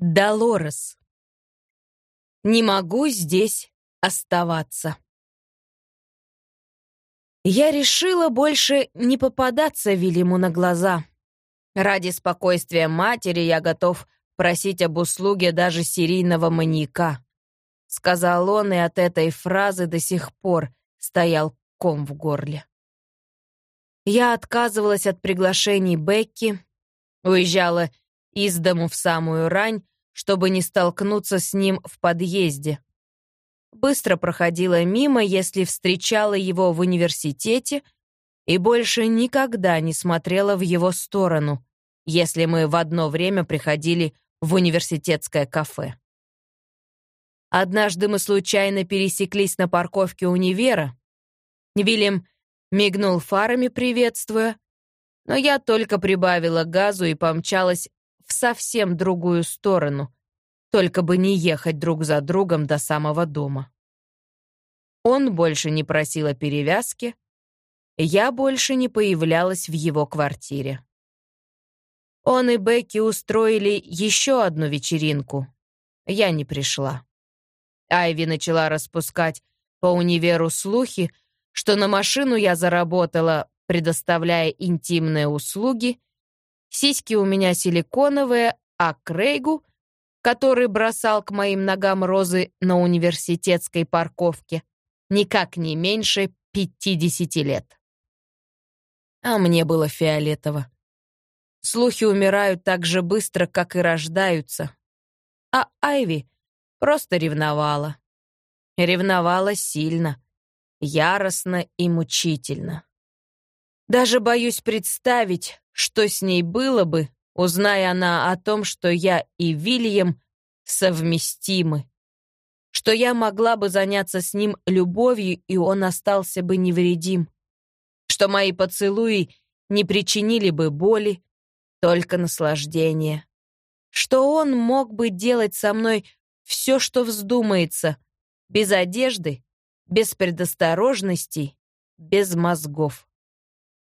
Долорес. Не могу здесь оставаться. Я решила больше не попадаться Вильяму на глаза. Ради спокойствия матери я готов просить об услуге даже серийного маньяка. Сказал он, и от этой фразы до сих пор стоял ком в горле. Я отказывалась от приглашений Бекки, уезжала из дому в самую рань, чтобы не столкнуться с ним в подъезде. Быстро проходила мимо, если встречала его в университете, и больше никогда не смотрела в его сторону, если мы в одно время приходили в университетское кафе. Однажды мы случайно пересеклись на парковке универа. Вильям мигнул фарами, приветствуя, но я только прибавила газу и помчалась в совсем другую сторону, только бы не ехать друг за другом до самого дома. Он больше не просил о перевязке, я больше не появлялась в его квартире. Он и Бекки устроили еще одну вечеринку. Я не пришла. Айви начала распускать по универу слухи, что на машину я заработала, предоставляя интимные услуги, Сиськи у меня силиконовые, а Крейгу, который бросал к моим ногам розы на университетской парковке, никак не меньше 50 лет. А мне было фиолетово. Слухи умирают так же быстро, как и рождаются. А Айви просто ревновала. Ревновала сильно, яростно и мучительно. Даже боюсь представить, что с ней было бы, узная она о том, что я и Вильям совместимы, что я могла бы заняться с ним любовью, и он остался бы невредим, что мои поцелуи не причинили бы боли, только наслаждение, что он мог бы делать со мной все, что вздумается, без одежды, без предосторожностей, без мозгов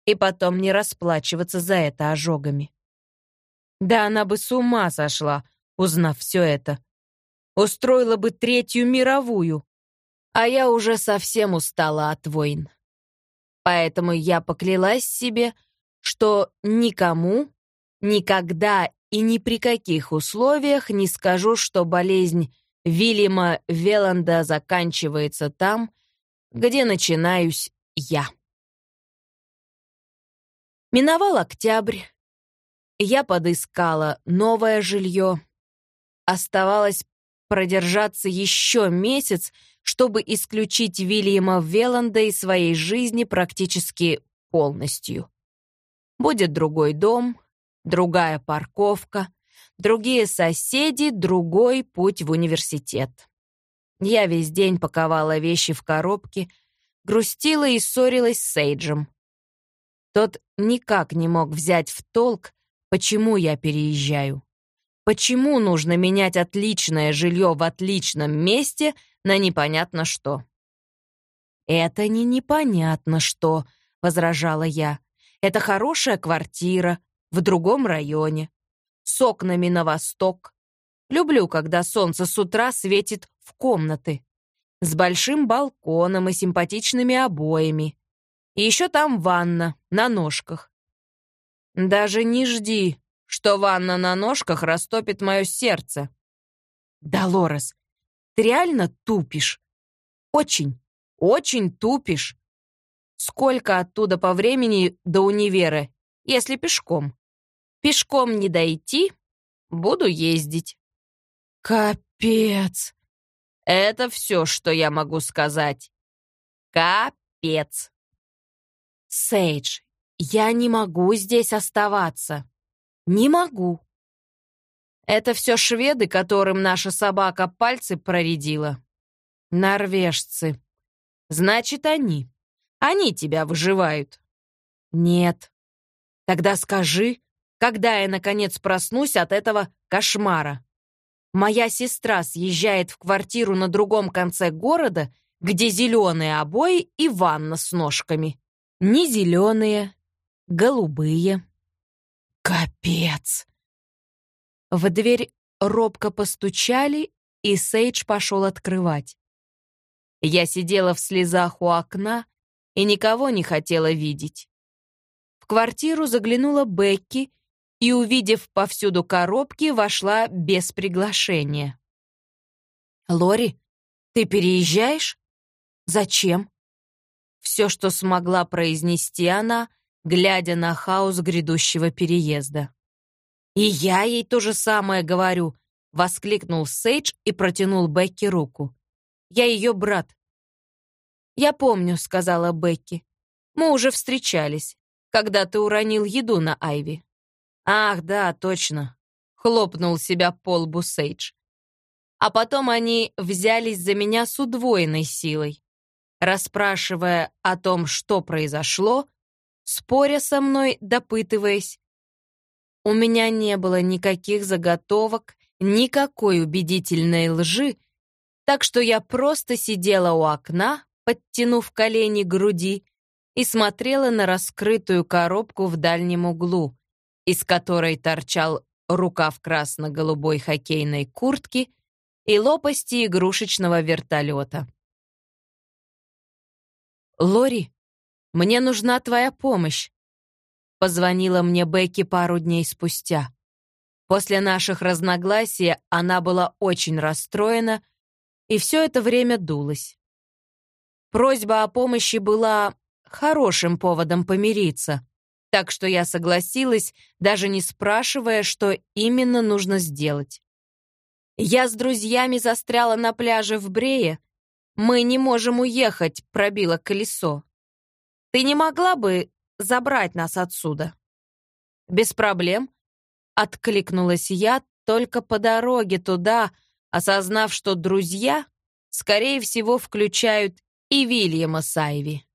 и потом не расплачиваться за это ожогами. Да она бы с ума сошла, узнав все это. Устроила бы Третью мировую. А я уже совсем устала от войн. Поэтому я поклялась себе, что никому, никогда и ни при каких условиях не скажу, что болезнь Вильяма Веланда заканчивается там, где начинаюсь я. Миновал октябрь. Я подыскала новое жилье. Оставалось продержаться еще месяц, чтобы исключить Вильяма Веланда из своей жизни практически полностью. Будет другой дом, другая парковка, другие соседи, другой путь в университет. Я весь день паковала вещи в коробки, грустила и ссорилась с Сейджем. Тот никак не мог взять в толк, почему я переезжаю. Почему нужно менять отличное жилье в отличном месте на непонятно что? «Это не непонятно что», — возражала я. «Это хорошая квартира в другом районе, с окнами на восток. Люблю, когда солнце с утра светит в комнаты, с большим балконом и симпатичными обоями. И еще там ванна, на ножках. Даже не жди, что ванна на ножках растопит мое сердце. Долорес, ты реально тупишь? Очень, очень тупишь. Сколько оттуда по времени до универа, если пешком? Пешком не дойти, буду ездить. Капец. Это все, что я могу сказать. Капец. Сейдж, я не могу здесь оставаться. Не могу. Это все шведы, которым наша собака пальцы проредила. Норвежцы. Значит, они. Они тебя выживают. Нет. Тогда скажи, когда я, наконец, проснусь от этого кошмара. Моя сестра съезжает в квартиру на другом конце города, где зеленые обои и ванна с ножками. Не зеленые, голубые. Капец! В дверь робко постучали, и Сейдж пошел открывать. Я сидела в слезах у окна и никого не хотела видеть. В квартиру заглянула Бекки и, увидев повсюду коробки, вошла без приглашения. «Лори, ты переезжаешь? Зачем?» Все, что смогла произнести она, глядя на хаос грядущего переезда. «И я ей то же самое говорю», — воскликнул Сейдж и протянул Бекки руку. «Я ее брат». «Я помню», — сказала Бекки. «Мы уже встречались, когда ты уронил еду на Айви». «Ах, да, точно», — хлопнул себя по лбу Сейдж. А потом они взялись за меня с удвоенной силой, расспрашивая о том, что произошло, споря со мной, допытываясь. У меня не было никаких заготовок, никакой убедительной лжи, так что я просто сидела у окна, подтянув колени к груди, и смотрела на раскрытую коробку в дальнем углу, из которой торчал рукав красно-голубой хоккейной куртки и лопасти игрушечного вертолета. «Лори, мне нужна твоя помощь», — позвонила мне Бекки пару дней спустя. После наших разногласий она была очень расстроена и все это время дулась. Просьба о помощи была хорошим поводом помириться, так что я согласилась, даже не спрашивая, что именно нужно сделать. Я с друзьями застряла на пляже в Брее. Мы не можем уехать, пробило колесо. Ты не могла бы забрать нас отсюда? Без проблем, откликнулась я только по дороге туда, осознав, что друзья, скорее всего, включают и Вильяма Сайви.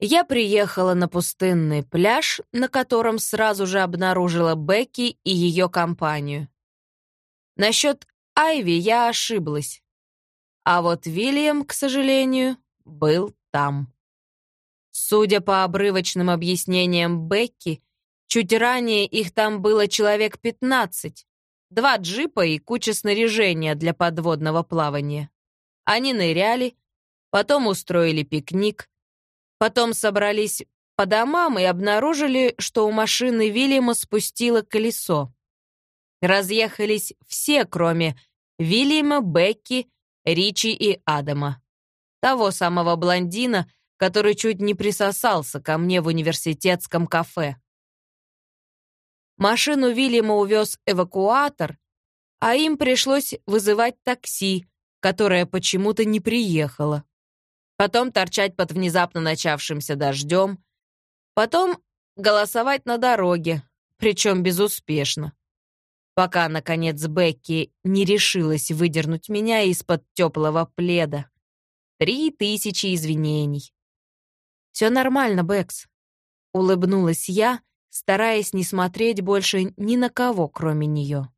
Я приехала на пустынный пляж, на котором сразу же обнаружила Бекки и ее компанию. Насчет Айви я ошиблась. А вот Вильям, к сожалению, был там. Судя по обрывочным объяснениям Бекки, чуть ранее их там было человек 15, два джипа и куча снаряжения для подводного плавания. Они ныряли, потом устроили пикник, потом собрались по домам и обнаружили, что у машины Вильяма спустило колесо. Разъехались все, кроме Вильяма, Бекки, Ричи и Адама. Того самого блондина, который чуть не присосался ко мне в университетском кафе. Машину Вильяма увез эвакуатор, а им пришлось вызывать такси, которое почему-то не приехало. Потом торчать под внезапно начавшимся дождем. Потом голосовать на дороге, причем безуспешно пока, наконец, Бекки не решилась выдернуть меня из-под теплого пледа. Три тысячи извинений. «Все нормально, Бэкс», — улыбнулась я, стараясь не смотреть больше ни на кого, кроме нее.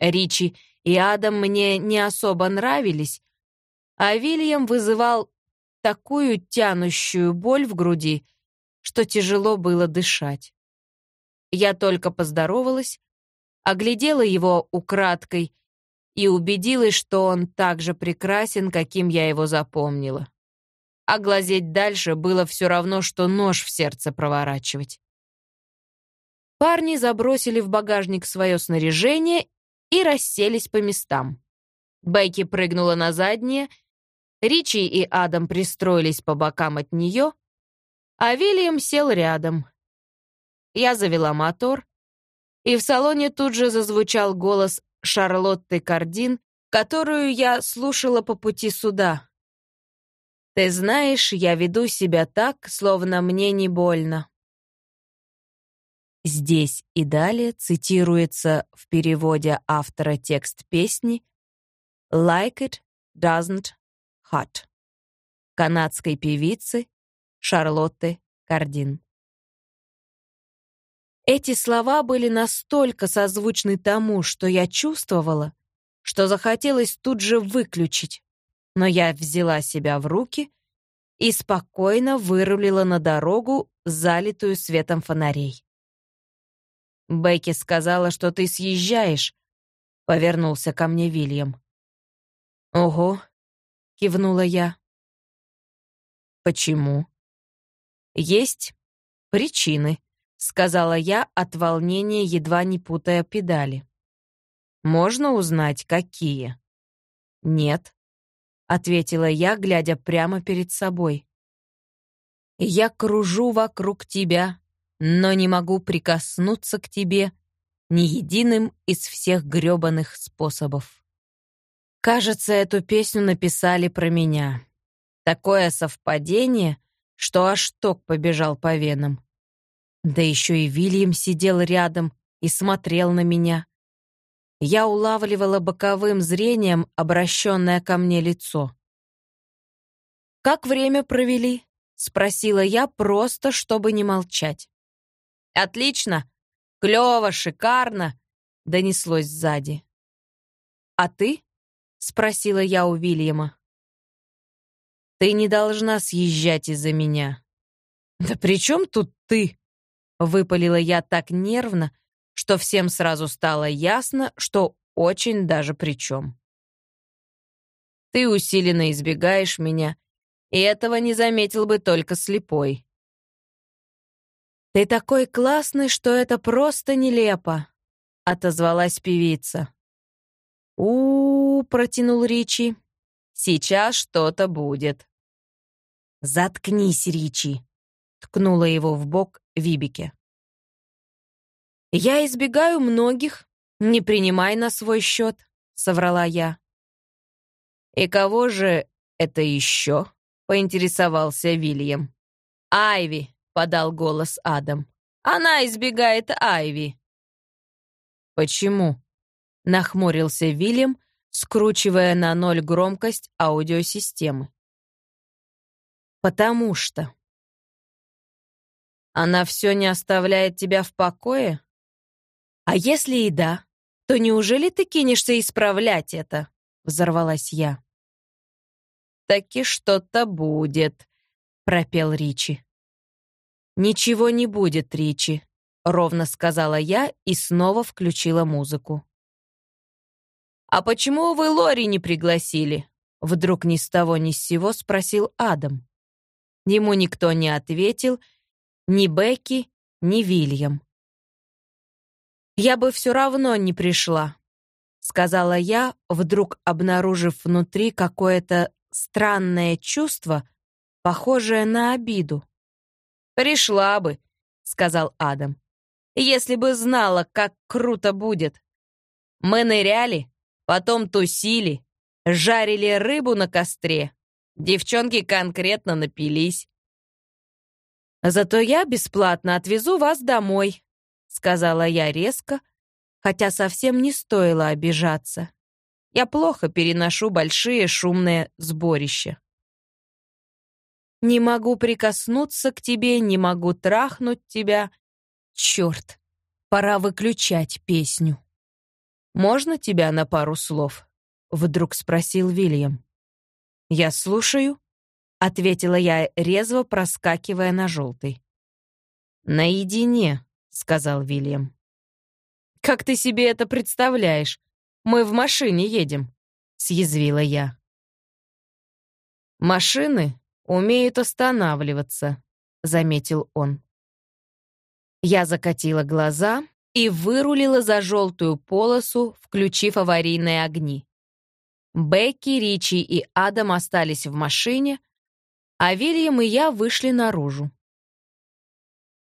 Ричи и Адам мне не особо нравились, а Вильям вызывал такую тянущую боль в груди, что тяжело было дышать. Я только поздоровалась, оглядела его украдкой и убедилась, что он так же прекрасен, каким я его запомнила. А глазеть дальше было все равно, что нож в сердце проворачивать. Парни забросили в багажник свое снаряжение и расселись по местам. Бейки прыгнула на заднее, Ричи и Адам пристроились по бокам от нее, а Вильям сел рядом. Я завела мотор, и в салоне тут же зазвучал голос Шарлотты Кардин, которую я слушала по пути сюда. «Ты знаешь, я веду себя так, словно мне не больно». Здесь и далее цитируется в переводе автора текст песни «Like it doesn't hurt» канадской певицы Шарлотты Кардин. Эти слова были настолько созвучны тому, что я чувствовала, что захотелось тут же выключить. Но я взяла себя в руки и спокойно вырулила на дорогу, залитую светом фонарей. Бекки сказала, что ты съезжаешь, повернулся ко мне Вильям. Ого, кивнула я. Почему? Есть причины, сказала я от волнения, едва не путая педали. Можно узнать, какие? Нет, ответила я, глядя прямо перед собой. Я кружу вокруг тебя, но не могу прикоснуться к тебе ни единым из всех грёбаных способов. Кажется, эту песню написали про меня. Такое совпадение, что аж ток побежал по венам. Да еще и Вильям сидел рядом и смотрел на меня. Я улавливала боковым зрением обращенное ко мне лицо. «Как время провели?» — спросила я, просто чтобы не молчать. «Отлично! Клево, шикарно!» — донеслось сзади. «А ты?» — спросила я у Вильяма. «Ты не должна съезжать из-за меня». «Да при чем тут ты?» — выпалила я так нервно, что всем сразу стало ясно, что очень даже при чем. «Ты усиленно избегаешь меня, и этого не заметил бы только слепой». «Ты такой классный, что это просто нелепо», — отозвалась певица. у, -у, -у протянул Ричи. «Сейчас что-то будет». «Заткнись, Ричи», — ткнула его в бок Вибике. «Я избегаю многих, не принимай на свой счет», — соврала я. «И кого же это еще?» — поинтересовался Вильям. «Айви», подал голос Адам. Она избегает Айви. Почему? нахмурился Вильям, скручивая на ноль громкость аудиосистемы. Потому что она все не оставляет тебя в покое? А если и да, то неужели ты кинешься исправлять это? взорвалась я. Таки что-то будет, пропел Ричи. «Ничего не будет, Ричи», — ровно сказала я и снова включила музыку. «А почему вы Лори не пригласили?» Вдруг ни с того ни с сего спросил Адам. Ему никто не ответил, ни Бекки, ни Вильям. «Я бы все равно не пришла», — сказала я, вдруг обнаружив внутри какое-то странное чувство, похожее на обиду. «Пришла бы», — сказал Адам. «Если бы знала, как круто будет. Мы ныряли, потом тусили, жарили рыбу на костре. Девчонки конкретно напились». «Зато я бесплатно отвезу вас домой», — сказала я резко, хотя совсем не стоило обижаться. Я плохо переношу большие шумные сборища. Не могу прикоснуться к тебе, не могу трахнуть тебя. Черт, пора выключать песню. «Можно тебя на пару слов?» — вдруг спросил Вильям. «Я слушаю», — ответила я, резво проскакивая на желтый. «Наедине», — сказал Вильям. «Как ты себе это представляешь? Мы в машине едем», — съязвила я. «Машины умеют останавливаться», — заметил он. Я закатила глаза и вырулила за желтую полосу, включив аварийные огни. Бекки, Ричи и Адам остались в машине, а Вильям и я вышли наружу.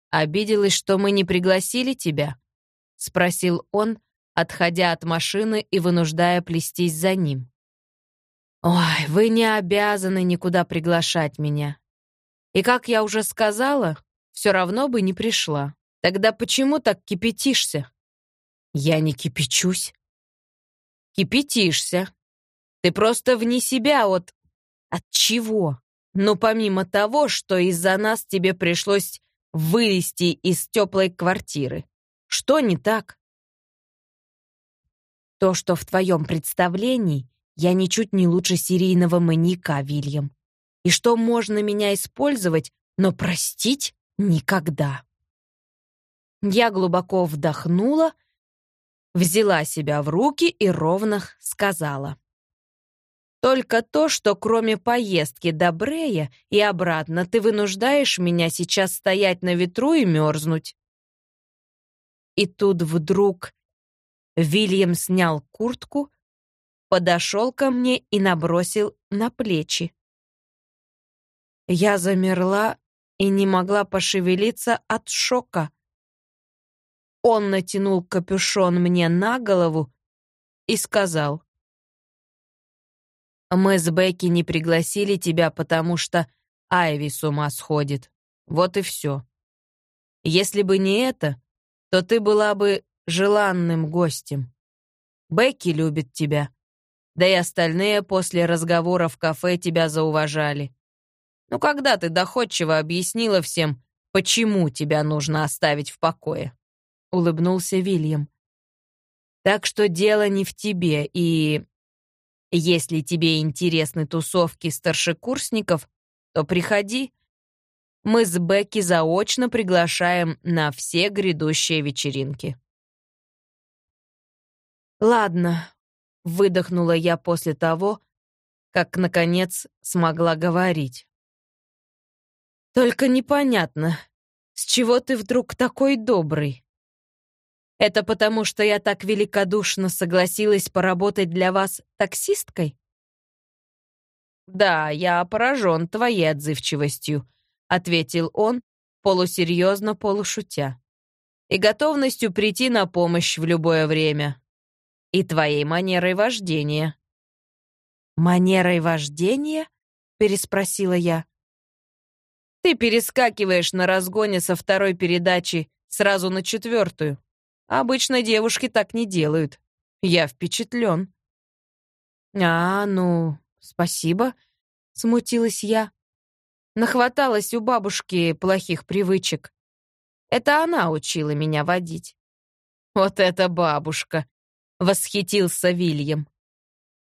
«Обиделась, что мы не пригласили тебя?» — спросил он, отходя от машины и вынуждая плестись за ним. Ой, вы не обязаны никуда приглашать меня. И как я уже сказала, все равно бы не пришла. Тогда почему так кипятишься? Я не кипячусь. Кипятишься. Ты просто вне себя от... От чего? Ну, помимо того, что из-за нас тебе пришлось вылезти из теплой квартиры. Что не так? То, что в твоем представлении я ничуть не лучше серийного маньяка, Вильям. И что можно меня использовать, но простить никогда. Я глубоко вдохнула взяла себя в руки и ровно сказала. «Только то, что кроме поездки до Брея и обратно ты вынуждаешь меня сейчас стоять на ветру и мерзнуть». И тут вдруг Вильям снял куртку, подошел ко мне и набросил на плечи. Я замерла и не могла пошевелиться от шока. Он натянул капюшон мне на голову и сказал. «Мы с Бекки не пригласили тебя, потому что Айви с ума сходит. Вот и все. Если бы не это, то ты была бы желанным гостем. Бекки любит тебя. Да и остальные после разговора в кафе тебя зауважали. Ну когда ты доходчиво объяснила всем, почему тебя нужно оставить в покое?» Улыбнулся Вильям. «Так что дело не в тебе, и... Если тебе интересны тусовки старшекурсников, то приходи. Мы с Бекки заочно приглашаем на все грядущие вечеринки». «Ладно», — выдохнула я после того, как, наконец, смогла говорить. Только непонятно, с чего ты вдруг такой добрый? Это потому, что я так великодушно согласилась поработать для вас таксисткой? Да, я поражен твоей отзывчивостью, ответил он, полусерьезно, полушутя. И готовностью прийти на помощь в любое время. И твоей манерой вождения. Манерой вождения? переспросила я. Ты перескакиваешь на разгоне со второй передачи сразу на четвертую. Обычно девушки так не делают. Я впечатлен. А, ну, спасибо, смутилась я. Нахваталась у бабушки плохих привычек. Это она учила меня водить. Вот эта бабушка, восхитился Вильям.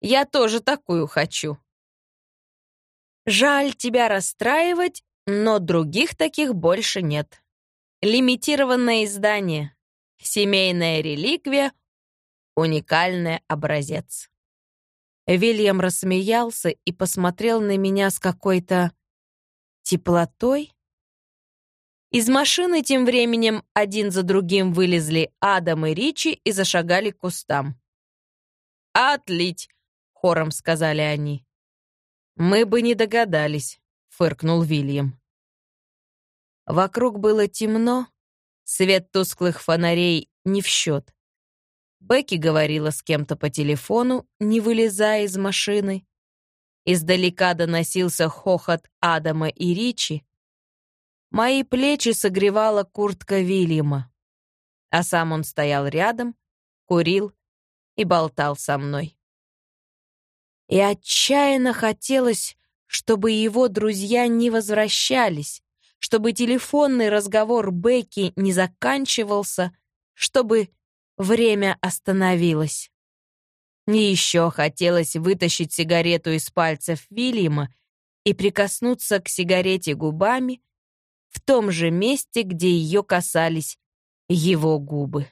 Я тоже такую хочу. Жаль тебя расстраивать, но других таких больше нет. Лимитированное издание. Семейная реликвия. Уникальный образец. Вильям рассмеялся и посмотрел на меня с какой-то теплотой. Из машины тем временем один за другим вылезли Адам и Ричи и зашагали к кустам. «Отлить!» — хором сказали они. «Мы бы не догадались», — фыркнул Вильям. Вокруг было темно, свет тусклых фонарей не в счет. Бекки говорила с кем-то по телефону, не вылезая из машины. Издалека доносился хохот Адама и Ричи. Мои плечи согревала куртка Вильяма, а сам он стоял рядом, курил и болтал со мной. И отчаянно хотелось, чтобы его друзья не возвращались, чтобы телефонный разговор Бекки не заканчивался, чтобы время остановилось. И еще хотелось вытащить сигарету из пальцев Вильяма и прикоснуться к сигарете губами в том же месте, где ее касались его губы.